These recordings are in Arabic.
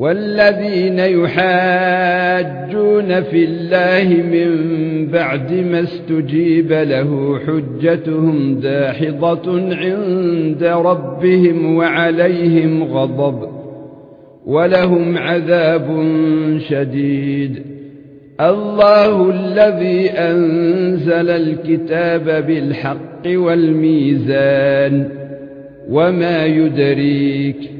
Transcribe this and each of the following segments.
والذين يحاجون في الله من بعد ما استجيب له حجتهم داحضة عند ربهم وعليهم غضب ولهم عذاب شديد. الله الذي أنزل الكتاب بالحق والميزان وما يدريك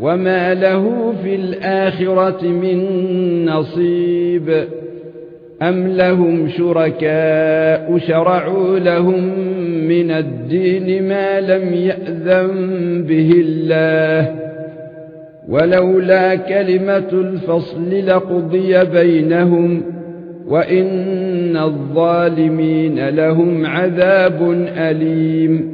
وما له في الاخره من نصيب ام لهم شركاء شرعوا لهم من الدين ما لم ياذن به الله ولولا كلمه الفصل لقضي بينهم وان الظالمين لهم عذاب اليم